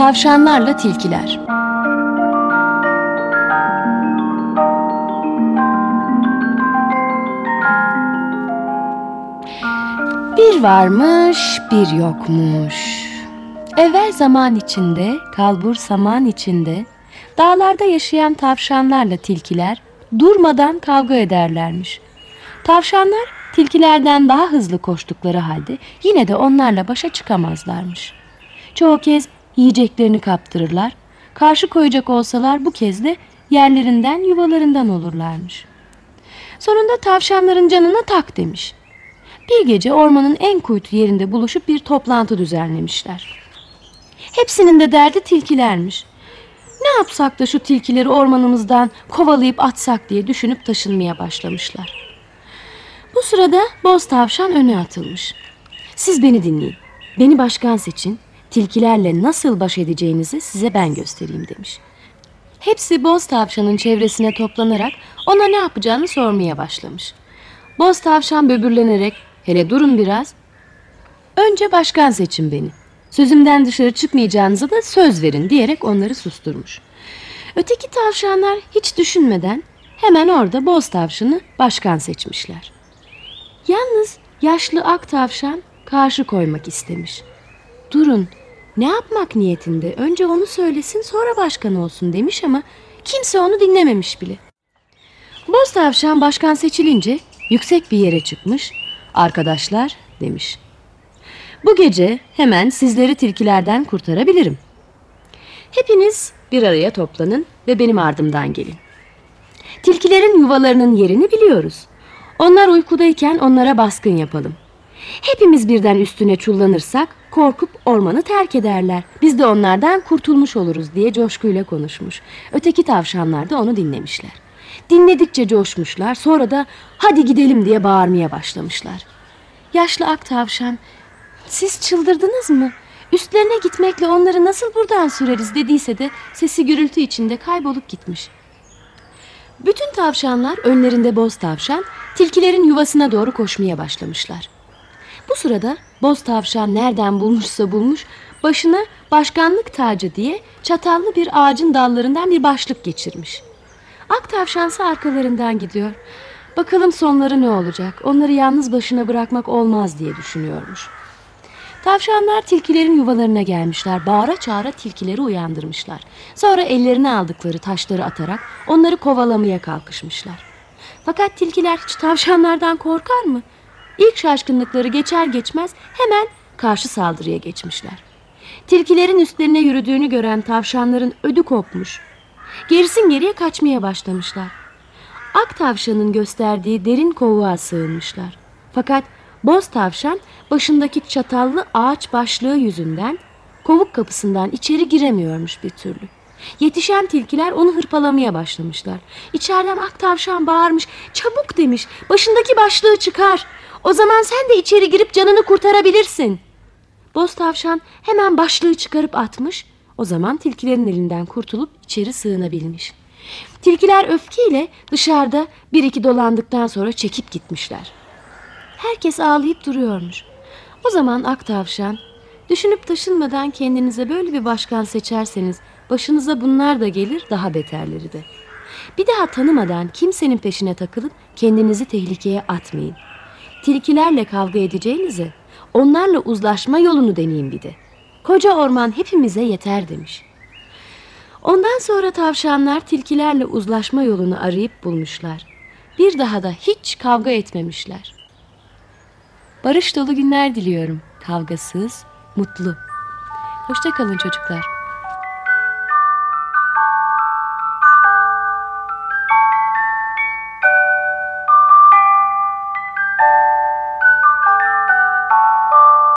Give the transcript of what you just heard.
Tavşanlarla Tilkiler Bir varmış, bir yokmuş. Evvel zaman içinde, kalbur saman içinde, dağlarda yaşayan tavşanlarla tilkiler durmadan kavga ederlermiş. Tavşanlar tilkilerden daha hızlı koştukları halde yine de onlarla başa çıkamazlarmış. Çoğu kez yiyeceklerini kaptırırlar, karşı koyacak olsalar bu kez de yerlerinden yuvalarından olurlarmış. Sonunda tavşanların canına tak demiş. Bir gece ormanın en kuytu yerinde buluşup bir toplantı düzenlemişler. Hepsinin de derdi tilkilermiş. Ne yapsak da şu tilkileri ormanımızdan kovalayıp atsak diye düşünüp taşınmaya başlamışlar. Bu sırada boz tavşan öne atılmış. Siz beni dinleyin. Beni başkan seçin. Tilkilerle nasıl baş edeceğinizi size ben göstereyim demiş. Hepsi boz tavşanın çevresine toplanarak ona ne yapacağını sormaya başlamış. Boz tavşan böbürlenerek hele durun biraz. Önce başkan seçin beni. Sözümden dışarı çıkmayacağınıza da söz verin diyerek onları susturmuş. Öteki tavşanlar hiç düşünmeden hemen orada boz tavşanı başkan seçmişler. Yalnız yaşlı ak tavşan karşı koymak istemiş. Durun ne yapmak niyetinde önce onu söylesin sonra başkan olsun demiş ama kimse onu dinlememiş bile. Boz tavşan başkan seçilince yüksek bir yere çıkmış. Arkadaşlar demiş. Bu gece hemen sizleri tilkilerden kurtarabilirim. Hepiniz bir araya toplanın ve benim ardımdan gelin. Tilkilerin yuvalarının yerini biliyoruz. Onlar uykudayken onlara baskın yapalım. Hepimiz birden üstüne çullanırsak korkup ormanı terk ederler. Biz de onlardan kurtulmuş oluruz diye coşkuyla konuşmuş. Öteki tavşanlar da onu dinlemişler. Dinledikçe coşmuşlar sonra da hadi gidelim diye bağırmaya başlamışlar. Yaşlı ak tavşan siz çıldırdınız mı? Üstlerine gitmekle onları nasıl buradan süreriz dediyse de sesi gürültü içinde kaybolup gitmiş. Bütün tavşanlar önlerinde boz tavşan tilkilerin yuvasına doğru koşmaya başlamışlar. Bu sırada boz tavşan nereden bulmuşsa bulmuş başına başkanlık tacı diye çatallı bir ağacın dallarından bir başlık geçirmiş. Ak tavşansa arkalarından gidiyor. Bakalım sonları ne olacak? Onları yalnız başına bırakmak olmaz diye düşünüyormuş. Tavşanlar tilkilerin yuvalarına gelmişler. Bağıra çağıra tilkileri uyandırmışlar. Sonra ellerine aldıkları taşları atarak onları kovalamaya kalkışmışlar. Fakat tilkiler hiç tavşanlardan korkar mı? İlk şaşkınlıkları geçer geçmez hemen karşı saldırıya geçmişler. Tilkilerin üstlerine yürüdüğünü gören tavşanların ödü kopmuş. Gerisin geriye kaçmaya başlamışlar. Ak tavşanın gösterdiği derin kovuğa sığınmışlar. Fakat boz tavşan başındaki çatallı ağaç başlığı yüzünden kovuk kapısından içeri giremiyormuş bir türlü. Yetişen tilkiler onu hırpalamaya başlamışlar. İçeriden ak tavşan bağırmış. Çabuk demiş. Başındaki başlığı çıkar. O zaman sen de içeri girip canını kurtarabilirsin. Boz tavşan hemen başlığı çıkarıp atmış. O zaman tilkilerin elinden kurtulup içeri sığınabilmiş. Tilkiler öfkeyle dışarıda bir iki dolandıktan sonra çekip gitmişler. Herkes ağlayıp duruyormuş. O zaman ak tavşan, düşünüp taşınmadan kendinize böyle bir başkan seçerseniz başınıza bunlar da gelir daha beterleri de. Bir daha tanımadan kimsenin peşine takılıp kendinizi tehlikeye atmayın. Tilkilerle kavga edeceğinize onlarla uzlaşma yolunu deneyin bir de. Koca orman hepimize yeter demiş. Ondan sonra tavşanlar tilkilerle uzlaşma yolunu arayıp bulmuşlar. Bir daha da hiç kavga etmemişler. Barış dolu günler diliyorum. Kavgasız, mutlu. Hoşçakalın çocuklar.